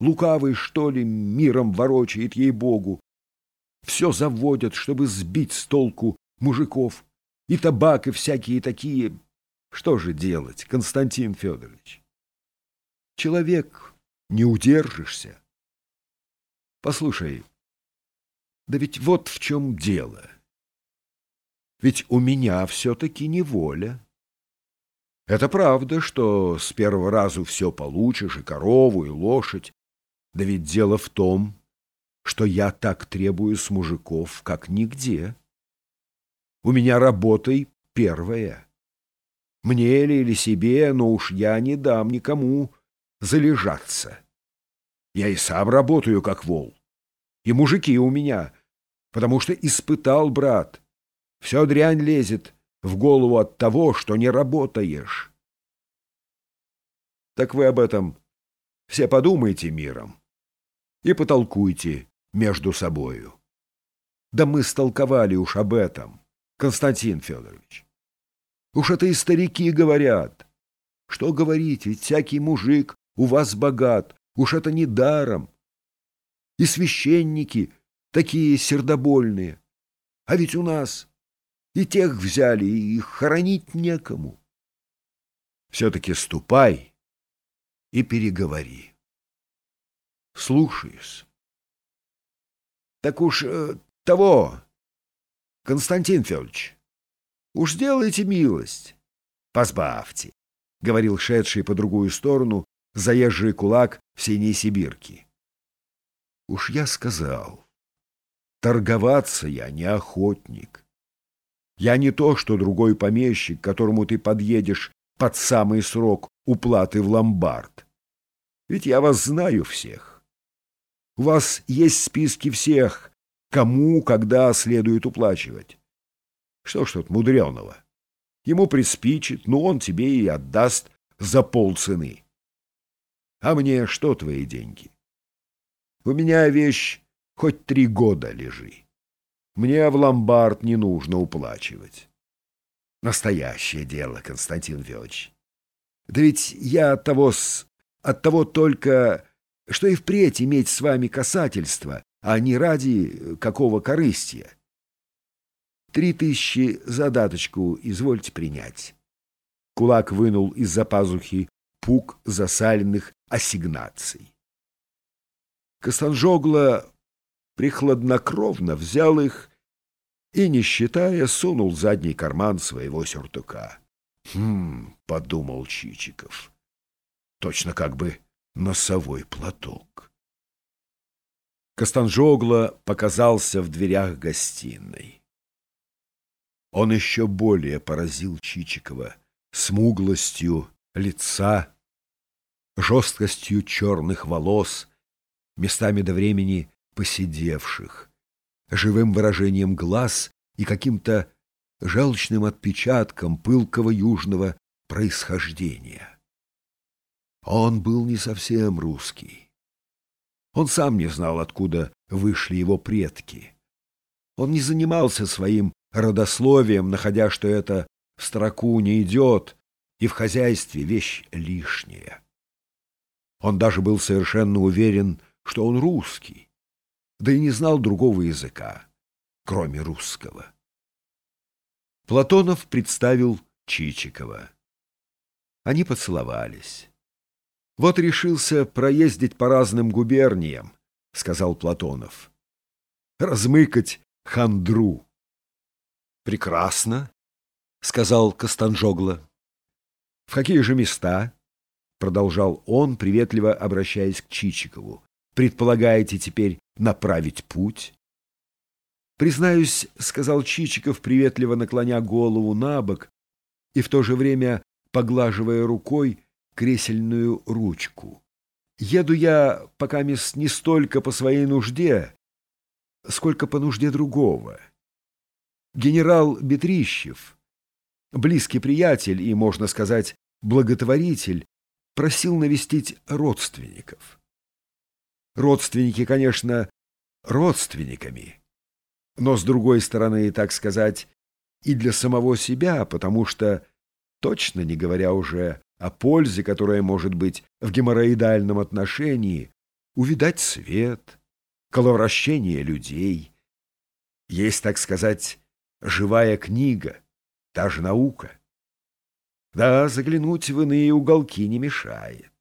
Лукавый, что ли, миром ворочает ей-богу. Все заводят, чтобы сбить с толку мужиков. И табак, и всякие такие. Что же делать, Константин Федорович? Человек, не удержишься. Послушай, да ведь вот в чем дело. Ведь у меня все-таки неволя. Это правда, что с первого разу все получишь, и корову, и лошадь. Да ведь дело в том, что я так требую с мужиков, как нигде. У меня работой первая. Мне ли или себе, но уж я не дам никому залежаться. Я и сам работаю, как вол. И мужики у меня, потому что испытал, брат. Все дрянь лезет в голову от того, что не работаешь. Так вы об этом все подумайте миром и потолкуйте между собою. Да мы столковали уж об этом, Константин Федорович. Уж это и старики говорят. Что говорить, ведь всякий мужик у вас богат, уж это не даром. И священники такие сердобольные. А ведь у нас и тех взяли, и их хоронить некому. Все-таки ступай и переговори. Слушаюсь. Так уж э, того, Константин Федорович, уж сделайте милость. Позбавьте, — говорил шедший по другую сторону заезжий кулак в синей сибирке. Уж я сказал, торговаться я не охотник. Я не то, что другой помещик, которому ты подъедешь под самый срок уплаты в ломбард. Ведь я вас знаю всех. У вас есть списки всех, кому, когда следует уплачивать. Что ж тут мудреного? Ему приспичит, но он тебе и отдаст за полцены. А мне что твои деньги? У меня вещь хоть три года лежи. Мне в ломбард не нужно уплачивать. Настоящее дело, Константин Федорович. Да ведь я от того, с... от того только что и впредь иметь с вами касательство, а не ради какого корыстия. Три тысячи задаточку извольте принять. Кулак вынул из-за пазухи пук засаленных ассигнаций. Костанжогла прихладнокровно взял их и, не считая, сунул задний карман своего сюртука. «Хм», — подумал Чичиков, — «точно как бы носовой платок. Костанжогла показался в дверях гостиной. Он еще более поразил Чичикова смуглостью лица, жесткостью черных волос, местами до времени поседевших, живым выражением глаз и каким-то желчным отпечатком пылкого южного происхождения. Он был не совсем русский. Он сам не знал, откуда вышли его предки. Он не занимался своим родословием, находя, что это в строку не идет, и в хозяйстве вещь лишняя. Он даже был совершенно уверен, что он русский, да и не знал другого языка, кроме русского. Платонов представил Чичикова. Они поцеловались. Вот решился проездить по разным губерниям, — сказал Платонов. Размыкать хандру. Прекрасно, — сказал Костанжогла. В какие же места? — продолжал он, приветливо обращаясь к Чичикову. Предполагаете теперь направить путь? Признаюсь, — сказал Чичиков, приветливо наклоня голову на бок и в то же время поглаживая рукой, кресельную ручку. Еду я пока мест не столько по своей нужде, сколько по нужде другого. Генерал Бетрищев, близкий приятель и, можно сказать, благотворитель, просил навестить родственников. Родственники, конечно, родственниками, но, с другой стороны, так сказать, и для самого себя, потому что, точно не говоря уже о пользе, которая может быть в геморроидальном отношении, увидать свет, коловращение людей. Есть, так сказать, живая книга, та же наука. Да, заглянуть в иные уголки не мешает.